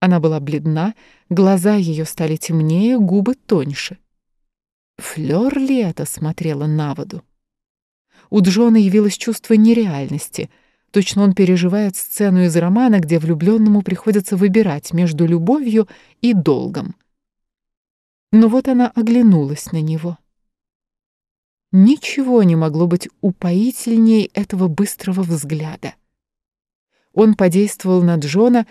Она была бледна, глаза ее стали темнее, губы тоньше. Флёр ли это смотрела на воду? У Джона явилось чувство нереальности. Точно он переживает сцену из романа, где влюбленному приходится выбирать между любовью и долгом. Но вот она оглянулась на него. Ничего не могло быть упоительней этого быстрого взгляда. Он подействовал на Джона,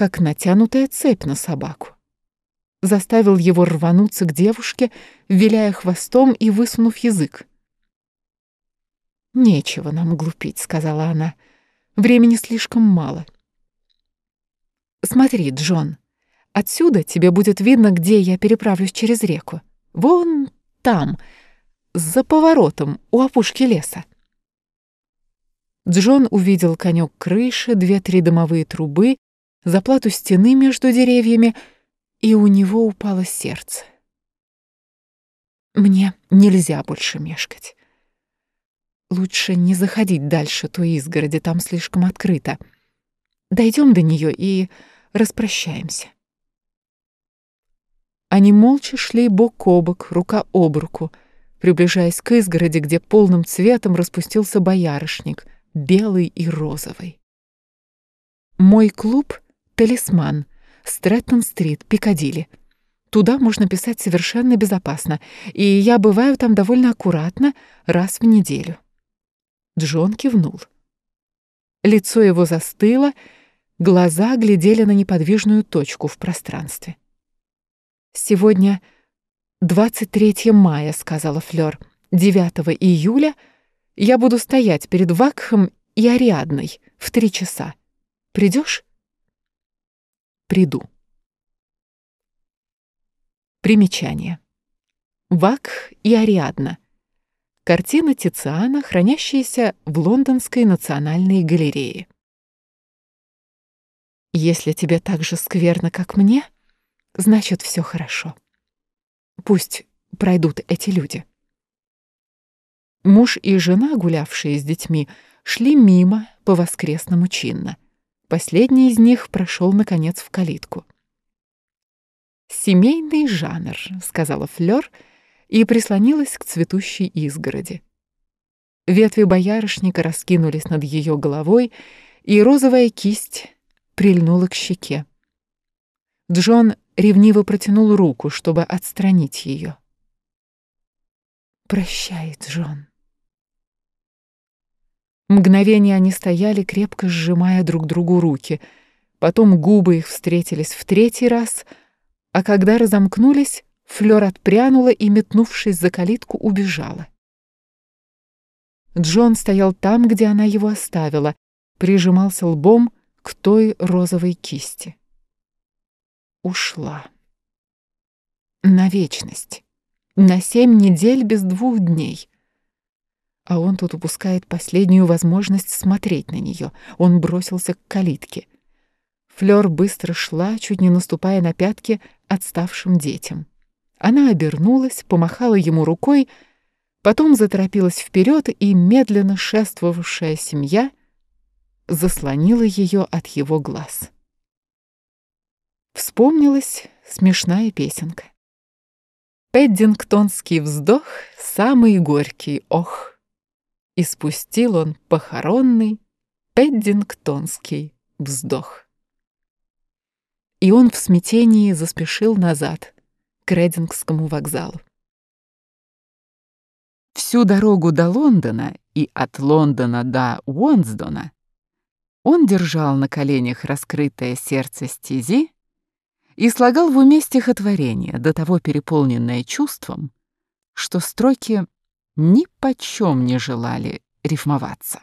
как натянутая цепь на собаку. Заставил его рвануться к девушке, виляя хвостом и высунув язык. «Нечего нам глупить», — сказала она. «Времени слишком мало». «Смотри, Джон, отсюда тебе будет видно, где я переправлюсь через реку. Вон там, за поворотом, у опушки леса». Джон увидел конек крыши, две-три дымовые трубы, заплату стены между деревьями, и у него упало сердце. «Мне нельзя больше мешкать». Лучше не заходить дальше той изгороди, там слишком открыто. Дойдем до нее и распрощаемся. Они молча шли бок о бок, рука об руку, приближаясь к изгороди, где полным цветом распустился боярышник, белый и розовый. Мой клуб — «Талисман», Стрэттон-стрит, Пикадилли. Туда можно писать совершенно безопасно, и я бываю там довольно аккуратно, раз в неделю. Джон кивнул. Лицо его застыло, глаза глядели на неподвижную точку в пространстве. «Сегодня 23 мая», — сказала Флёр. «9 июля я буду стоять перед Вакхом и Ариадной в три часа. Придешь?» «Приду». Примечание. Вакх и Ариадна — Картина Тициана, хранящаяся в Лондонской национальной галерее. Если тебе так же скверно, как мне, значит, все хорошо. Пусть пройдут эти люди. Муж и жена, гулявшие с детьми, шли мимо по воскресному чинно. Последний из них прошел, наконец, в калитку. «Семейный жанр», — сказала Флёр, — и прислонилась к цветущей изгороди. Ветви боярышника раскинулись над ее головой, и розовая кисть прильнула к щеке. Джон ревниво протянул руку, чтобы отстранить ее. «Прощай, Джон». Мгновение они стояли, крепко сжимая друг другу руки. Потом губы их встретились в третий раз, а когда разомкнулись, Флёр отпрянула и, метнувшись за калитку, убежала. Джон стоял там, где она его оставила, прижимался лбом к той розовой кисти. Ушла. На вечность. На семь недель без двух дней. А он тут упускает последнюю возможность смотреть на нее. Он бросился к калитке. Флёр быстро шла, чуть не наступая на пятки отставшим детям. Она обернулась, помахала ему рукой, потом заторопилась вперед, и медленно шествовавшая семья заслонила ее от его глаз. Вспомнилась смешная песенка. Пэддингтонский вздох — самый горький ох. И спустил он похоронный пэддингтонский вздох. И он в смятении заспешил назад — к Редингскому вокзалу. Всю дорогу до Лондона и от Лондона до Уонсдона он держал на коленях раскрытое сердце стези и слагал в уме стихотворение, до того переполненное чувством, что строки ни почем не желали рифмоваться.